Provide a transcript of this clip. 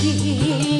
ti.